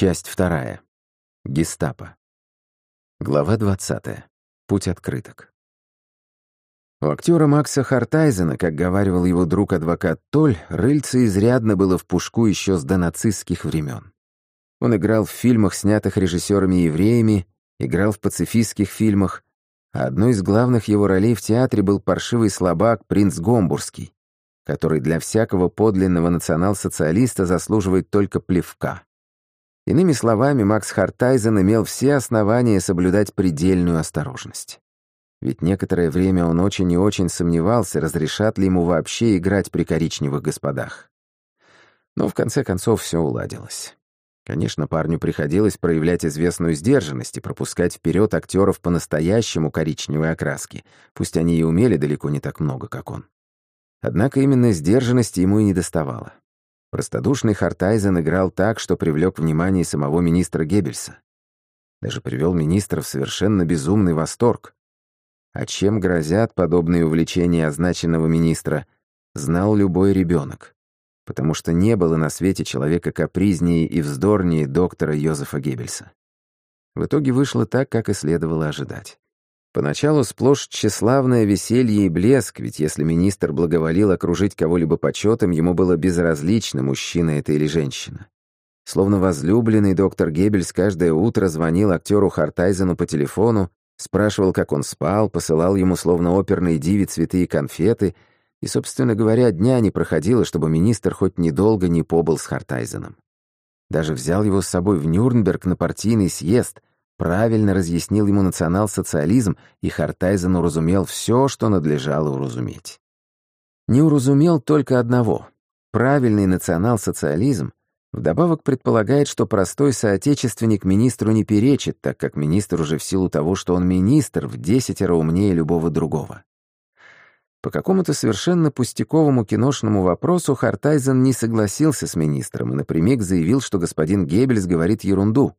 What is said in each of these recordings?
Часть вторая. Гестапо. Глава 20. Путь открыток. У актера Макса Хартайзена, как говаривал его друг-адвокат Толь, рыльце изрядно было в пушку еще с донацистских времен. Он играл в фильмах, снятых режиссерами-евреями, играл в пацифистских фильмах, а одной из главных его ролей в театре был паршивый слабак принц Гомбургский, который для всякого подлинного национал-социалиста заслуживает только плевка. Иными словами, Макс Хартайзен имел все основания соблюдать предельную осторожность. Ведь некоторое время он очень и очень сомневался, разрешат ли ему вообще играть при коричневых господах. Но в конце концов все уладилось. Конечно, парню приходилось проявлять известную сдержанность и пропускать вперед актеров по-настоящему коричневой окраски, пусть они и умели далеко не так много, как он. Однако именно сдержанности ему и не доставало. Простодушный Хартайзен играл так, что привлек внимание самого министра Геббельса. Даже привел министра в совершенно безумный восторг. А чем грозят подобные увлечения означенного министра, знал любой ребенок, потому что не было на свете человека капризнее и вздорнее доктора Йозефа Геббельса. В итоге вышло так, как и следовало ожидать. Поначалу сплошь тщеславное веселье и блеск, ведь если министр благоволил окружить кого-либо почетом, ему было безразлично, мужчина это или женщина. Словно возлюбленный доктор Геббельс каждое утро звонил актеру Хартайзену по телефону, спрашивал, как он спал, посылал ему словно оперной диве цветы и конфеты, и, собственно говоря, дня не проходило, чтобы министр хоть недолго не побыл с Хартайзеном. Даже взял его с собой в Нюрнберг на партийный съезд — правильно разъяснил ему национал-социализм, и Хартайзен уразумел все, что надлежало уразуметь. Не уразумел только одного. Правильный национал-социализм вдобавок предполагает, что простой соотечественник министру не перечит, так как министр уже в силу того, что он министр, в десятеро умнее любого другого. По какому-то совершенно пустяковому киношному вопросу Хартайзен не согласился с министром и напрямик заявил, что господин Геббельс говорит ерунду.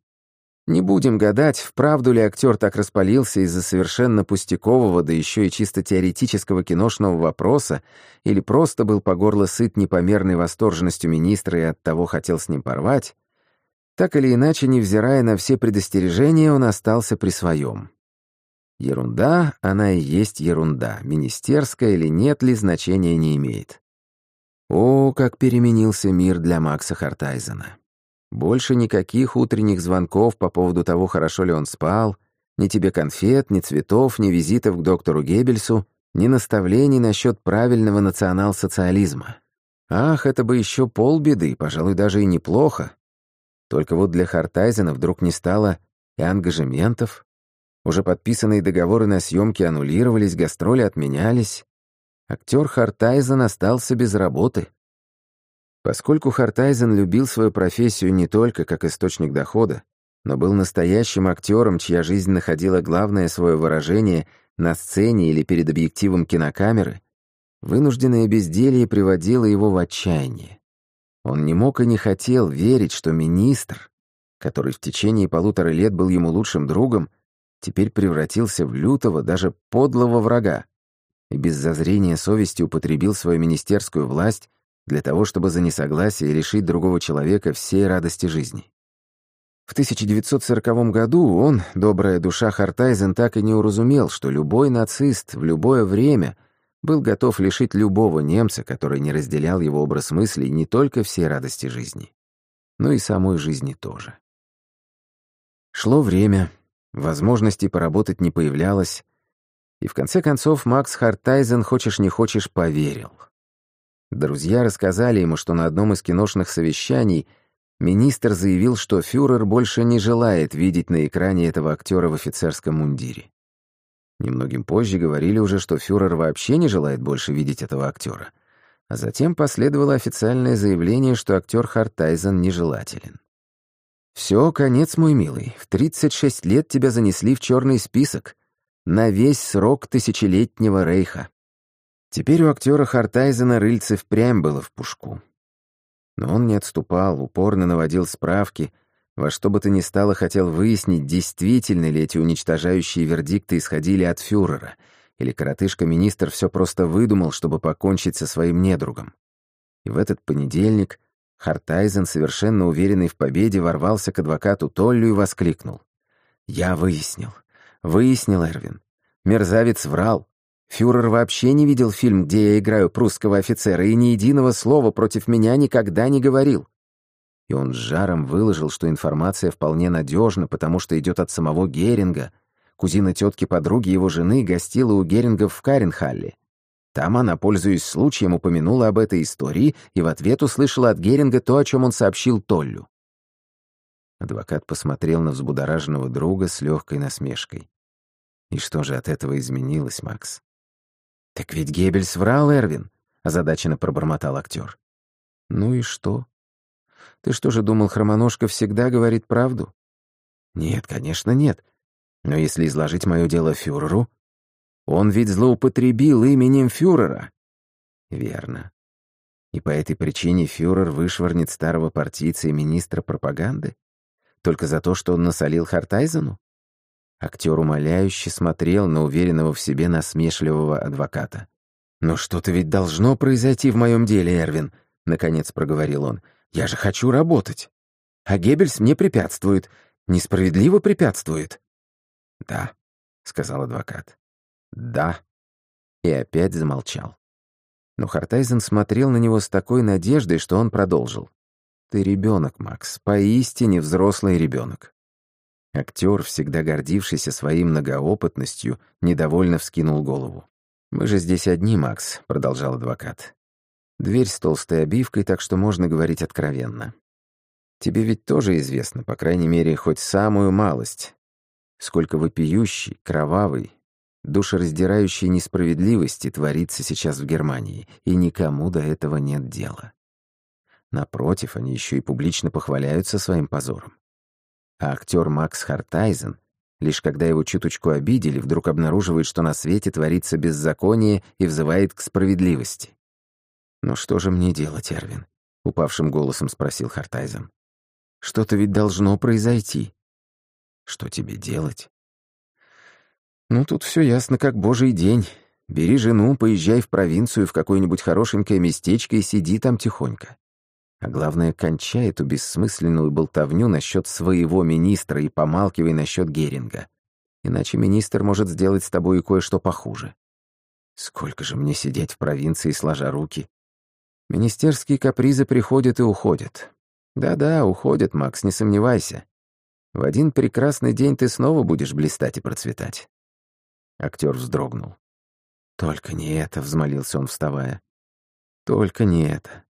Не будем гадать, вправду ли актер так распалился из-за совершенно пустякового, да еще и чисто теоретического киношного вопроса, или просто был по горло сыт непомерной восторженностью министра и оттого хотел с ним порвать. Так или иначе, невзирая на все предостережения, он остался при своем. Ерунда, она и есть ерунда, министерская или нет ли, значения не имеет. О, как переменился мир для Макса Хартайзена. Больше никаких утренних звонков по поводу того, хорошо ли он спал, ни тебе конфет, ни цветов, ни визитов к доктору Геббельсу, ни наставлений насчет правильного национал-социализма. Ах, это бы еще полбеды, пожалуй, даже и неплохо. Только вот для Хартайзена вдруг не стало и ангажементов. Уже подписанные договоры на съемки аннулировались, гастроли отменялись. Актер Хартайзен остался без работы. Поскольку Хартайзен любил свою профессию не только как источник дохода, но был настоящим актером, чья жизнь находила главное свое выражение на сцене или перед объективом кинокамеры, вынужденное безделье приводило его в отчаяние. Он не мог и не хотел верить, что министр, который в течение полутора лет был ему лучшим другом, теперь превратился в лютого, даже подлого врага и без зазрения совести употребил свою министерскую власть для того, чтобы за несогласие лишить другого человека всей радости жизни. В 1940 году он, добрая душа Хартайзен, так и не уразумел, что любой нацист в любое время был готов лишить любого немца, который не разделял его образ мыслей, не только всей радости жизни, но и самой жизни тоже. Шло время, возможностей поработать не появлялось, и в конце концов Макс Хартайзен, хочешь не хочешь, поверил — Друзья рассказали ему, что на одном из киношных совещаний министр заявил, что фюрер больше не желает видеть на экране этого актера в офицерском мундире. Немногим позже говорили уже, что фюрер вообще не желает больше видеть этого актера. А затем последовало официальное заявление, что актер Хартайзен нежелателен. «Все, конец, мой милый. В 36 лет тебя занесли в черный список. На весь срок тысячелетнего рейха. Теперь у актера Хартайзена рыльце впрямь было в пушку. Но он не отступал, упорно наводил справки, во что бы то ни стало хотел выяснить, действительно ли эти уничтожающие вердикты исходили от фюрера, или коротышка-министр все просто выдумал, чтобы покончить со своим недругом. И в этот понедельник Хартайзен, совершенно уверенный в победе, ворвался к адвокату Толлю и воскликнул. «Я выяснил. Выяснил, Эрвин. Мерзавец врал. Фюрер вообще не видел фильм, где я играю прусского офицера, и ни единого слова против меня никогда не говорил. И он с жаром выложил, что информация вполне надежна, потому что идет от самого Геринга. Кузина тетки подруги его жены гостила у Герингов в Каренхалле. Там она, пользуясь случаем, упомянула об этой истории и в ответ услышала от Геринга то, о чем он сообщил Толлю. Адвокат посмотрел на взбудораженного друга с легкой насмешкой. И что же от этого изменилось, Макс? «Так ведь Геббельс врал, Эрвин», — озадаченно пробормотал актер. «Ну и что? Ты что же думал, Хромоножка всегда говорит правду?» «Нет, конечно, нет. Но если изложить мое дело фюреру, он ведь злоупотребил именем фюрера». «Верно. И по этой причине фюрер вышвырнет старого партийца и министра пропаганды? Только за то, что он насолил Хартайзену?» Актер умоляюще смотрел на уверенного в себе насмешливого адвоката. «Но что-то ведь должно произойти в моем деле, Эрвин», — наконец проговорил он. «Я же хочу работать. А Геббельс мне препятствует. Несправедливо препятствует». «Да», — сказал адвокат. «Да». И опять замолчал. Но Хартайзен смотрел на него с такой надеждой, что он продолжил. «Ты ребенок, Макс, поистине взрослый ребенок. Актер, всегда гордившийся своей многоопытностью, недовольно вскинул голову. «Мы же здесь одни, Макс», — продолжал адвокат. «Дверь с толстой обивкой, так что можно говорить откровенно. Тебе ведь тоже известно, по крайней мере, хоть самую малость. Сколько вопиющей, кровавой, душераздирающей несправедливости творится сейчас в Германии, и никому до этого нет дела. Напротив, они еще и публично похваляются своим позором. А актер Макс Хартайзен, лишь когда его чуточку обидели, вдруг обнаруживает, что на свете творится беззаконие и взывает к справедливости. «Ну что же мне делать, Эрвин?» — упавшим голосом спросил Хартайзен. «Что-то ведь должно произойти». «Что тебе делать?» «Ну, тут все ясно, как божий день. Бери жену, поезжай в провинцию в какое-нибудь хорошенькое местечко и сиди там тихонько. А главное, кончай эту бессмысленную болтовню насчет своего министра и помалкивай насчет Геринга. Иначе министр может сделать с тобой кое-что похуже. Сколько же мне сидеть в провинции, сложа руки? Министерские капризы приходят и уходят. Да-да, уходят, Макс, не сомневайся. В один прекрасный день ты снова будешь блистать и процветать. Актер вздрогнул. «Только не это», — взмолился он, вставая. «Только не это.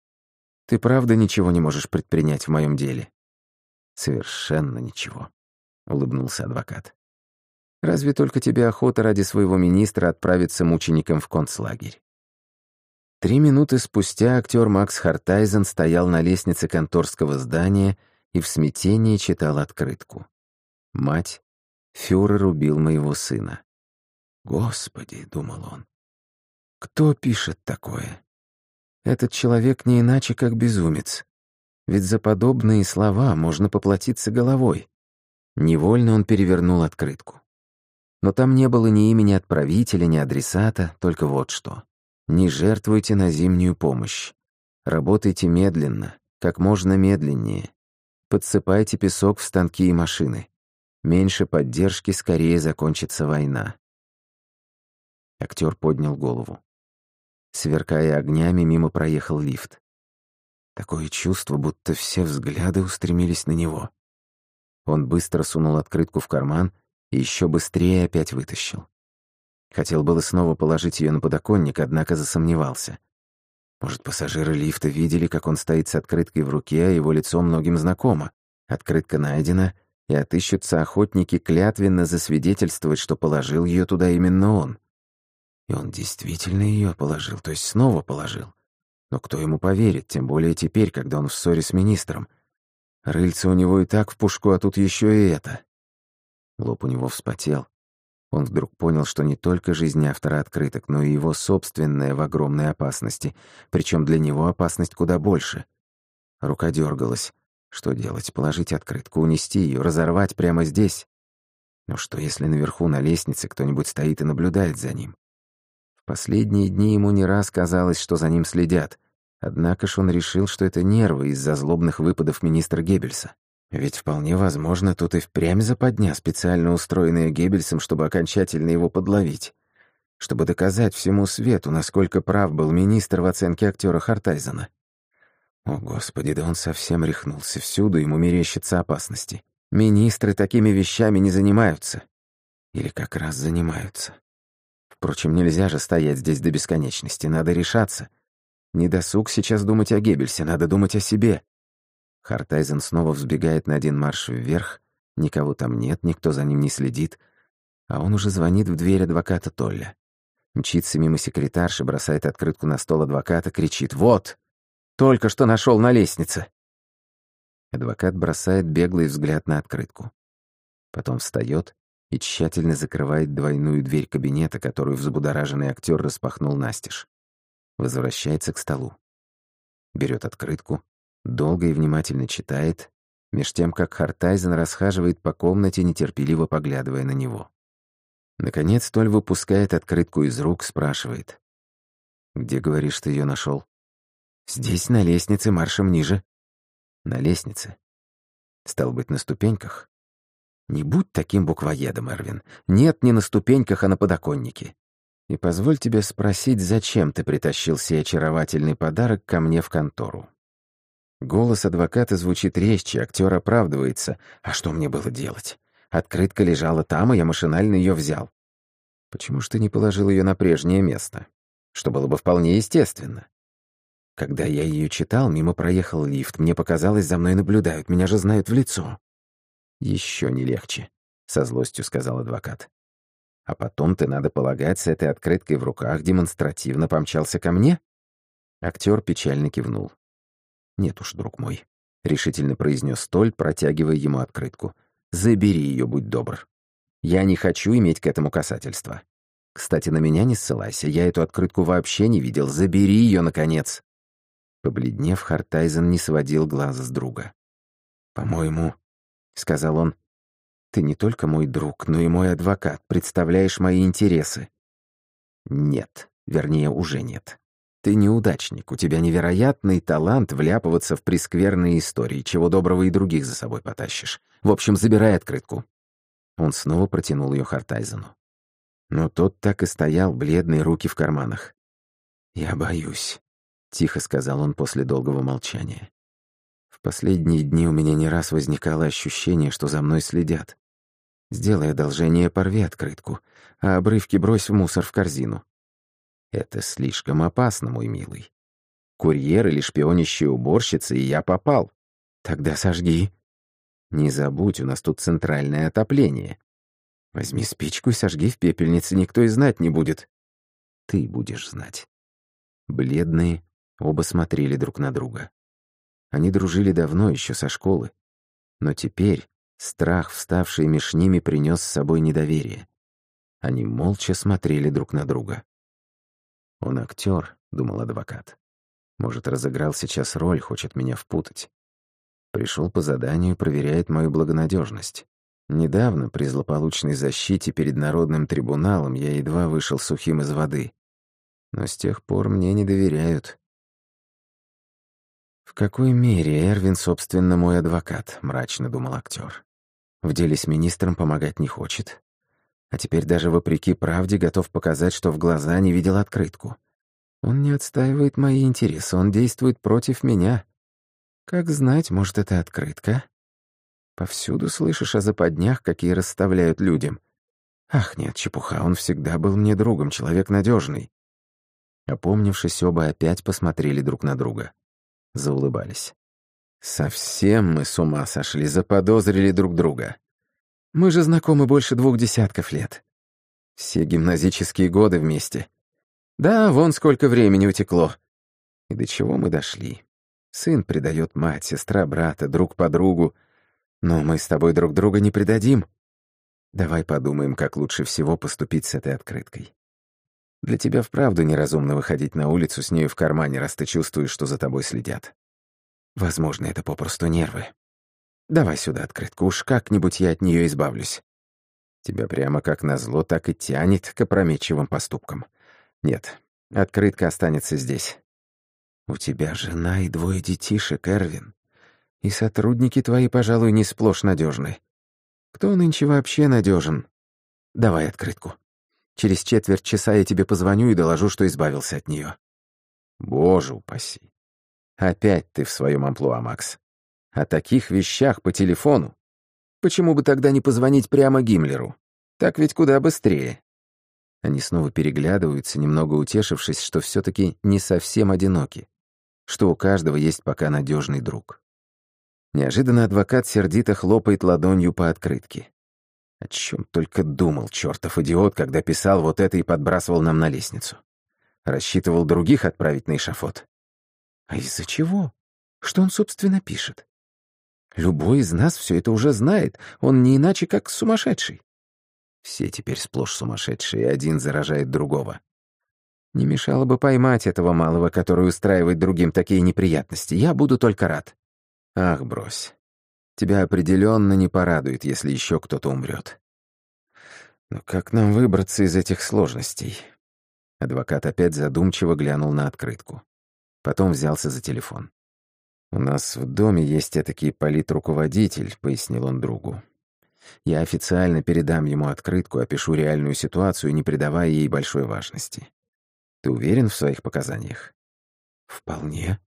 Ты правда ничего не можешь предпринять в моем деле?» «Совершенно ничего», — улыбнулся адвокат. «Разве только тебе охота ради своего министра отправиться мучеником в концлагерь?» Три минуты спустя актер Макс Хартайзен стоял на лестнице конторского здания и в смятении читал открытку. «Мать, фюрер убил моего сына». «Господи», — думал он, — «кто пишет такое?» Этот человек не иначе, как безумец. Ведь за подобные слова можно поплатиться головой. Невольно он перевернул открытку. Но там не было ни имени отправителя, ни адресата, только вот что. Не жертвуйте на зимнюю помощь. Работайте медленно, как можно медленнее. Подсыпайте песок в станки и машины. Меньше поддержки, скорее закончится война. Актер поднял голову. Сверкая огнями, мимо проехал лифт. Такое чувство, будто все взгляды устремились на него. Он быстро сунул открытку в карман и еще быстрее опять вытащил. Хотел было снова положить ее на подоконник, однако засомневался. Может, пассажиры лифта видели, как он стоит с открыткой в руке, а его лицо многим знакомо. Открытка найдена, и отыщутся охотники клятвенно засвидетельствовать, что положил ее туда именно он. И он действительно ее положил, то есть снова положил. Но кто ему поверит, тем более теперь, когда он в ссоре с министром? Рыльца у него и так в пушку, а тут еще и это. Лоб у него вспотел. Он вдруг понял, что не только жизнь автора открыток, но и его собственная в огромной опасности, причем для него опасность куда больше. Рука дергалась. Что делать? Положить открытку, унести ее, разорвать прямо здесь? Но что, если наверху на лестнице кто-нибудь стоит и наблюдает за ним? Последние дни ему не раз казалось, что за ним следят. Однако ж он решил, что это нервы из-за злобных выпадов министра Геббельса. Ведь вполне возможно, тут и впрямь западня, специально устроенная Геббельсом, чтобы окончательно его подловить. Чтобы доказать всему свету, насколько прав был министр в оценке актера Хартайзена. О, Господи, да он совсем рехнулся. Всюду ему мерещатся опасности. Министры такими вещами не занимаются. Или как раз занимаются. Впрочем, нельзя же стоять здесь до бесконечности. Надо решаться. Не досуг сейчас думать о Геббельсе, надо думать о себе. Хартайзен снова взбегает на один марш вверх. Никого там нет, никто за ним не следит. А он уже звонит в дверь адвоката Толля. Мчится мимо секретарши, бросает открытку на стол адвоката, кричит «Вот! Только что нашел на лестнице!» Адвокат бросает беглый взгляд на открытку. Потом встает и тщательно закрывает двойную дверь кабинета, которую взбудораженный актер распахнул настежь. Возвращается к столу. Берет открытку, долго и внимательно читает, меж тем, как Хартайзен расхаживает по комнате, нетерпеливо поглядывая на него. Наконец, Толь выпускает открытку из рук, спрашивает. «Где, говоришь, ты ее нашел? «Здесь, на лестнице, маршем ниже». «На лестнице?» «Стал быть, на ступеньках?» «Не будь таким буквоедом, Эрвин. Нет, не на ступеньках, а на подоконнике. И позволь тебе спросить, зачем ты притащил сей очаровательный подарок ко мне в контору?» Голос адвоката звучит резче, актер оправдывается. А что мне было делать? Открытка лежала там, и я машинально ее взял. Почему ж ты не положил ее на прежнее место? Что было бы вполне естественно. Когда я ее читал, мимо проехал лифт. Мне показалось, за мной наблюдают, меня же знают в лицо. Еще не легче, со злостью сказал адвокат. А потом ты, надо полагать, с этой открыткой в руках демонстративно помчался ко мне? Актер печально кивнул. «Нет уж, друг мой», — решительно произнес Столь, протягивая ему открытку. «Забери ее, будь добр. Я не хочу иметь к этому касательства. Кстати, на меня не ссылайся, я эту открытку вообще не видел. Забери ее, наконец». Побледнев, Хартайзен не сводил глаза с друга. «По-моему», — сказал он, — «ты не только мой друг, но и мой адвокат, представляешь мои интересы». «Нет, вернее, уже нет. Ты неудачник, у тебя невероятный талант вляпываться в прескверные истории, чего доброго и других за собой потащишь. В общем, забирай открытку». Он снова протянул ее Хартайзену. Но тот так и стоял, бледные руки в карманах. «Я боюсь», — тихо сказал он после долгого молчания. «В последние дни у меня не раз возникало ощущение, что за мной следят. Сделай одолжение, порви открытку, а обрывки брось в мусор в корзину. Это слишком опасно, мой милый. Курьер или шпионящая уборщица, и я попал. Тогда сожги. Не забудь, у нас тут центральное отопление. Возьми спичку и сожги в пепельнице, никто и знать не будет. Ты будешь знать. Бледные, оба смотрели друг на друга. Они дружили давно, еще со школы. Но теперь страх, вставший меж ними, принес с собой недоверие. Они молча смотрели друг на друга. «Он актер», — думал адвокат. «Может, разыграл сейчас роль, хочет меня впутать. Пришел по заданию, проверяет мою благонадежность. Недавно, при злополучной защите перед Народным трибуналом, я едва вышел сухим из воды. Но с тех пор мне не доверяют. «В какой мере Эрвин, собственно, мой адвокат?» — мрачно думал актер. «В деле с министром помогать не хочет. А теперь даже вопреки правде готов показать, что в глаза не видел открытку. Он не отстаивает мои интересы, он действует против меня. Как знать, может, это открытка? Повсюду слышишь о западнях, какие расставляют людям. Ах, нет, чепуха, он всегда был мне другом, человек надежный. Опомнившись, оба опять посмотрели друг на друга. Заулыбались. Совсем мы с ума сошли, заподозрили друг друга. Мы же знакомы больше двух десятков лет. Все гимназические годы вместе. Да, вон сколько времени утекло. И до чего мы дошли. Сын предает мать, сестра брата, друг подругу. Но мы с тобой друг друга не предадим. Давай подумаем, как лучше всего поступить с этой открыткой. Для тебя вправду неразумно выходить на улицу с нею в кармане, раз ты чувствуешь, что за тобой следят. Возможно, это попросту нервы. Давай сюда открытку, уж как-нибудь я от нее избавлюсь. Тебя прямо как назло так и тянет к опрометчивым поступкам. Нет, открытка останется здесь. «У тебя жена и двое детишек, Эрвин. И сотрудники твои, пожалуй, не сплошь надежны. Кто нынче вообще надежен? Давай открытку. Через четверть часа я тебе позвоню и доложу, что избавился от нее. Боже упаси. Опять ты в своем амплуа, Макс. О таких вещах по телефону. Почему бы тогда не позвонить прямо Гиммлеру? Так ведь куда быстрее. Они снова переглядываются, немного утешившись, что все таки не совсем одиноки, что у каждого есть пока надежный друг. Неожиданно адвокат сердито хлопает ладонью по открытке. О чем только думал чертов идиот, когда писал вот это и подбрасывал нам на лестницу. Рассчитывал других отправить на эшафот. А из-за чего? Что он, собственно, пишет? Любой из нас все это уже знает, он не иначе как сумасшедший. Все теперь сплошь сумасшедшие, один заражает другого. Не мешало бы поймать этого малого, который устраивает другим такие неприятности. Я буду только рад. Ах, брось. Тебя определенно не порадует, если еще кто-то умрет. Но как нам выбраться из этих сложностей? Адвокат опять задумчиво глянул на открытку. Потом взялся за телефон. «У нас в доме есть этакий политруководитель», — пояснил он другу. «Я официально передам ему открытку, опишу реальную ситуацию, не придавая ей большой важности. Ты уверен в своих показаниях?» «Вполне.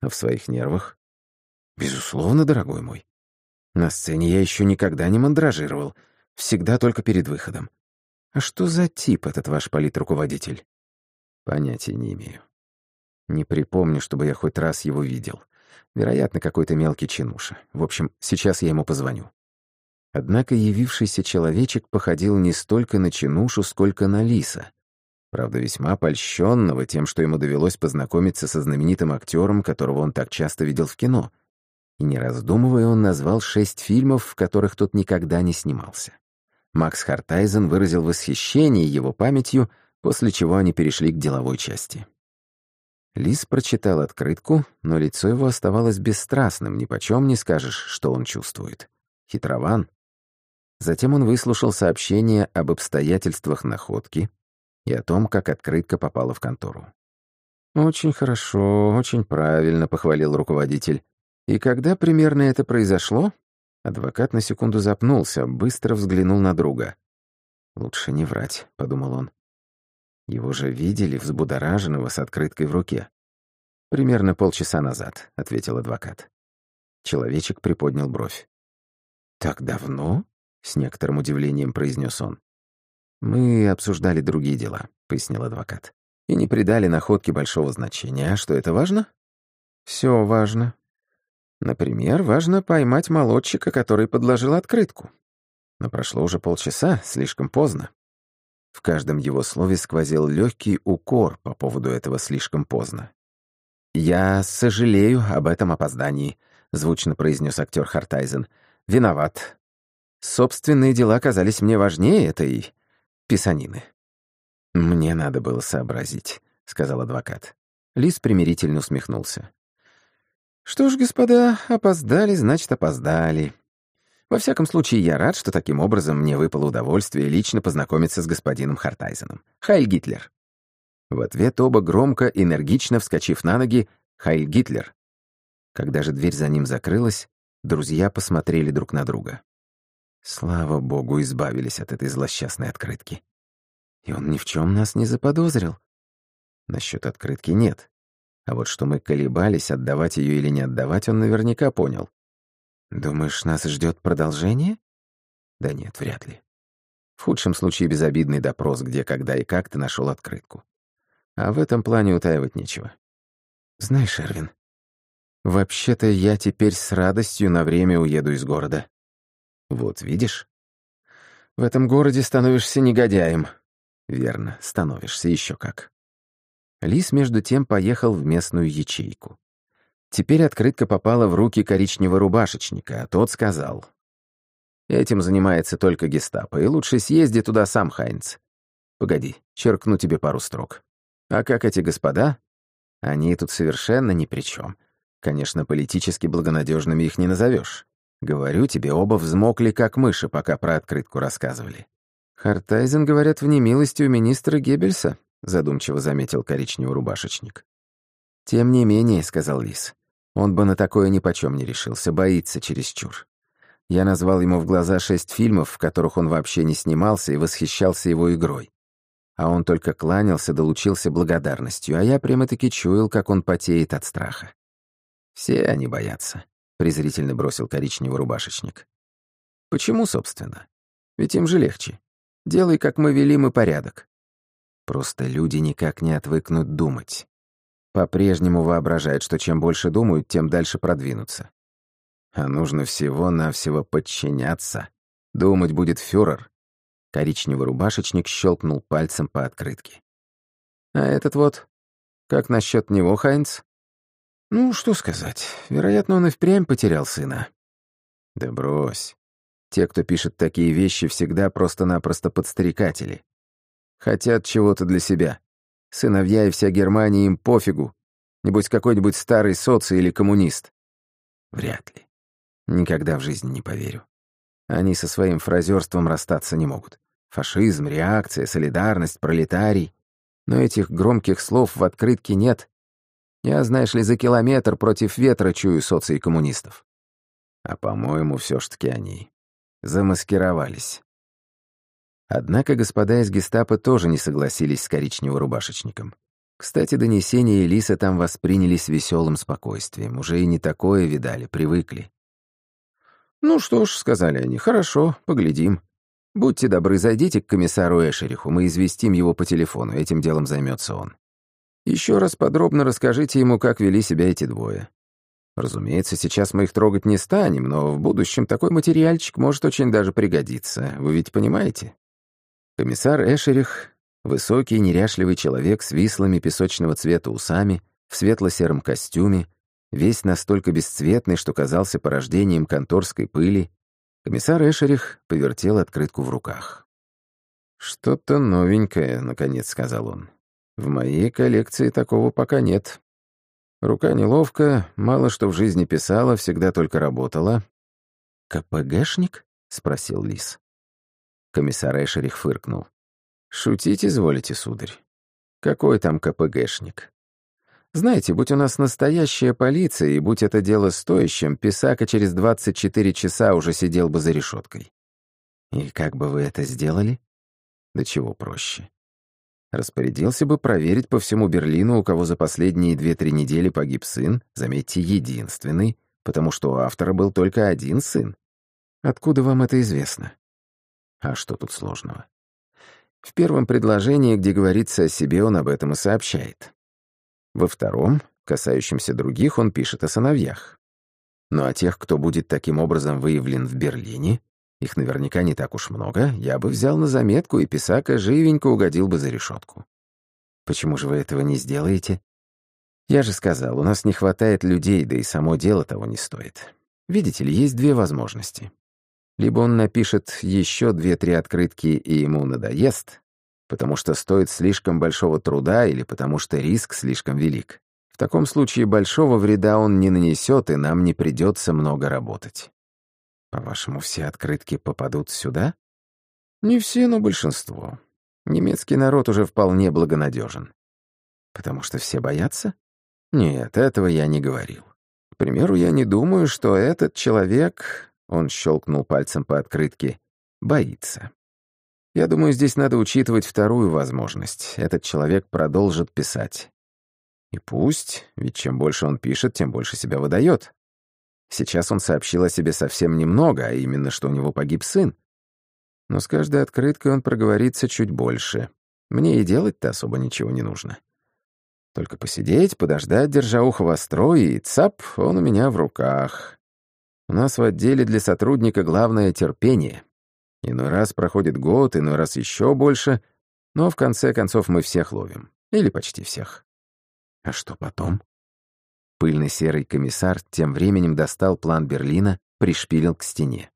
А в своих нервах?» «Безусловно, дорогой мой. На сцене я еще никогда не мандражировал, всегда только перед выходом. А что за тип этот ваш политруководитель?» «Понятия не имею. Не припомню, чтобы я хоть раз его видел. Вероятно, какой-то мелкий чинуша. В общем, сейчас я ему позвоню. Однако явившийся человечек походил не столько на чинушу, сколько на лиса. Правда, весьма польщенного тем, что ему довелось познакомиться со знаменитым актером, которого он так часто видел в кино. И не раздумывая, он назвал шесть фильмов, в которых тот никогда не снимался. Макс Хартайзен выразил восхищение его памятью, после чего они перешли к деловой части. Лис прочитал открытку, но лицо его оставалось бесстрастным, ни почем не скажешь, что он чувствует. Хитрован. Затем он выслушал сообщение об обстоятельствах находки и о том, как открытка попала в контору. «Очень хорошо, очень правильно», — похвалил руководитель. «И когда примерно это произошло?» Адвокат на секунду запнулся, быстро взглянул на друга. «Лучше не врать», — подумал он. Его же видели взбудораженного с открыткой в руке. «Примерно полчаса назад», — ответил адвокат. Человечек приподнял бровь. «Так давно?» — с некоторым удивлением произнес он. «Мы обсуждали другие дела», — пояснил адвокат. «И не придали находке большого значения. А что, это важно?» «Все важно. Например, важно поймать молодчика, который подложил открытку. Но прошло уже полчаса, слишком поздно. В каждом его слове сквозил легкий укор по поводу этого слишком поздно. «Я сожалею об этом опоздании», — звучно произнес актер Хартайзен. «Виноват. Собственные дела казались мне важнее этой писанины». «Мне надо было сообразить», — сказал адвокат. Лис примирительно усмехнулся. «Что ж, господа, опоздали, значит, опоздали. Во всяком случае, я рад, что таким образом мне выпало удовольствие лично познакомиться с господином Хартайзеном. Хайль Гитлер. В ответ оба громко, энергично вскочив на ноги, Хайль Гитлер. Когда же дверь за ним закрылась, друзья посмотрели друг на друга. Слава богу, избавились от этой злосчастной открытки. И он ни в чем нас не заподозрил. Насчет открытки нет. А вот что мы колебались, отдавать ее или не отдавать, он наверняка понял. Думаешь, нас ждет продолжение? Да нет, вряд ли. В худшем случае безобидный допрос, где, когда и как ты нашел открытку. А в этом плане утаивать нечего. Знаешь, Эрвин, вообще-то я теперь с радостью на время уеду из города. Вот видишь? В этом городе становишься негодяем. Верно, становишься еще как. Лис, между тем, поехал в местную ячейку. Теперь открытка попала в руки коричневого рубашечника, а тот сказал. «Этим занимается только гестапо, и лучше съезди туда сам, Хайнц. Погоди, черкну тебе пару строк. А как эти господа? Они тут совершенно ни при чем. Конечно, политически благонадежными их не назовешь. Говорю тебе, оба взмокли, как мыши, пока про открытку рассказывали. Хартайзен, говорят, в немилости у министра Геббельса, задумчиво заметил коричневый рубашечник. «Тем не менее», — сказал Лис, — «он бы на такое ни почем не решился, боится чересчур. Я назвал ему в глаза шесть фильмов, в которых он вообще не снимался и восхищался его игрой. А он только кланялся, долучился благодарностью, а я прямо-таки чуял, как он потеет от страха. «Все они боятся», — презрительно бросил коричневый рубашечник. «Почему, собственно? Ведь им же легче. Делай, как мы велим, и порядок. Просто люди никак не отвыкнут думать. По-прежнему воображают, что чем больше думают, тем дальше продвинутся. А нужно всего-навсего подчиняться. Думать будет фюрер. Коричневый рубашечник щелкнул пальцем по открытке. А этот вот... Как насчет него, Хайнц? Ну, что сказать. Вероятно, он и впрямь потерял сына. Да брось. Те, кто пишет такие вещи, всегда просто-напросто подстрекатели. Хотят чего-то для себя. Сыновья и вся Германия им пофигу. Небудь какой-нибудь старый соци или коммунист. Вряд ли. Никогда в жизни не поверю. Они со своим фразерством расстаться не могут. Фашизм, реакция, солидарность, пролетарий. Но этих громких слов в открытке нет. Я, знаешь ли, за километр против ветра чую соци и коммунистов. А, по-моему, все ж таки они замаскировались. Однако господа из гестапо тоже не согласились с коричнево-рубашечником. Кстати, донесения Элиса там восприняли с веселым спокойствием. Уже и не такое видали, привыкли. «Ну что ж», — сказали они, — «хорошо, поглядим. Будьте добры, зайдите к комиссару Эшериху, мы известим его по телефону, этим делом займется он. Еще раз подробно расскажите ему, как вели себя эти двое. Разумеется, сейчас мы их трогать не станем, но в будущем такой материальчик может очень даже пригодиться, вы ведь понимаете?» Комиссар Эшерих — высокий, неряшливый человек с вислыми песочного цвета усами, в светло-сером костюме, весь настолько бесцветный, что казался порождением конторской пыли, комиссар Эшерих повертел открытку в руках. «Что-то новенькое», — наконец сказал он. «В моей коллекции такого пока нет. Рука неловко, мало что в жизни писала, всегда только работала». «КПГшник?» — спросил Лис. Комиссар Эшерих фыркнул. «Шутить изволите, сударь. Какой там КПГшник? Знаете, будь у нас настоящая полиция, и будь это дело стоящим, Писака через 24 часа уже сидел бы за решеткой. И как бы вы это сделали? Да чего проще. Распорядился бы проверить по всему Берлину, у кого за последние 2-3 недели погиб сын, заметьте, единственный, потому что у автора был только один сын. Откуда вам это известно? А что тут сложного? В первом предложении, где говорится о себе, он об этом и сообщает. Во втором, касающемся других, он пишет о сыновьях. Ну а тех, кто будет таким образом выявлен в Берлине, их наверняка не так уж много, я бы взял на заметку, и Писака живенько угодил бы за решетку. Почему же вы этого не сделаете? Я же сказал, у нас не хватает людей, да и само дело того не стоит. Видите ли, есть две возможности. Либо он напишет еще две-три открытки, и ему надоест, потому что стоит слишком большого труда или потому что риск слишком велик. В таком случае большого вреда он не нанесет, и нам не придется много работать. По-вашему, все открытки попадут сюда? Не все, но большинство. Немецкий народ уже вполне благонадежен. Потому что все боятся? Нет, этого я не говорил. К примеру, я не думаю, что этот человек, он щелкнул пальцем по открытке, боится. Я думаю, здесь надо учитывать вторую возможность. Этот человек продолжит писать. И пусть, ведь чем больше он пишет, тем больше себя выдает. Сейчас он сообщил о себе совсем немного, а именно, что у него погиб сын. Но с каждой открыткой он проговорится чуть больше. Мне и делать-то особо ничего не нужно. Только посидеть, подождать, держа ухо востро, и цап, он у меня в руках. У нас в отделе для сотрудника главное — терпение. Иной раз проходит год, иной раз еще больше, но в конце концов мы всех ловим. Или почти всех. А что потом? Пыльный серый комиссар тем временем достал план Берлина, пришпилил к стене.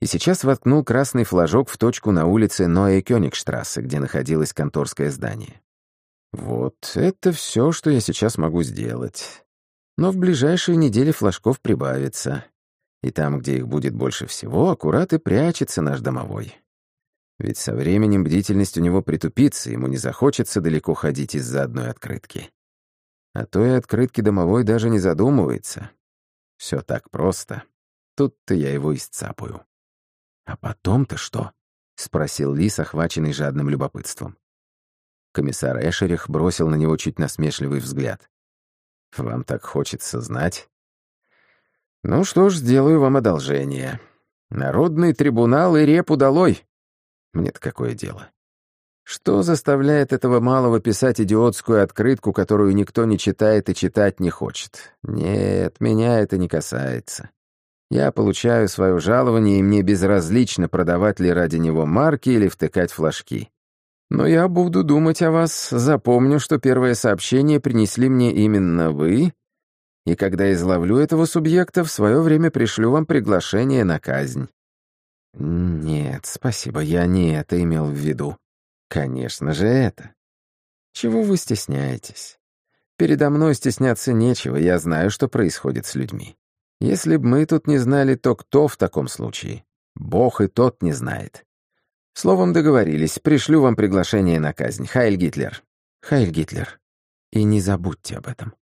И сейчас воткнул красный флажок в точку на улице Ноэ Кёнигштрассе, где находилось конторское здание. Вот это все, что я сейчас могу сделать. Но в ближайшие недели флажков прибавится. И там, где их будет больше всего, аккурат и прячется наш домовой. Ведь со временем бдительность у него притупится, ему не захочется далеко ходить из-за одной открытки. А то и открытки домовой даже не задумывается. Все так просто. Тут-то я его исцапаю. «А потом-то что?» — спросил Лис, охваченный жадным любопытством. Комиссар Эшерих бросил на него чуть насмешливый взгляд. «Вам так хочется знать?» «Ну что ж, сделаю вам одолжение. Народный трибунал и репу долой. Мне-то какое дело? Что заставляет этого малого писать идиотскую открытку, которую никто не читает и читать не хочет? Нет, меня это не касается. Я получаю свое жалование, и мне безразлично, продавать ли ради него марки или втыкать флажки. Но я буду думать о вас, запомню, что первое сообщение принесли мне именно вы, и когда изловлю этого субъекта, в свое время пришлю вам приглашение на казнь. Нет, спасибо, я не это имел в виду. Конечно же это. Чего вы стесняетесь? Передо мной стесняться нечего, я знаю, что происходит с людьми. Если б мы тут не знали, то кто в таком случае? Бог и тот не знает. Словом, договорились, пришлю вам приглашение на казнь. Хайль Гитлер. Хайль Гитлер. И не забудьте об этом.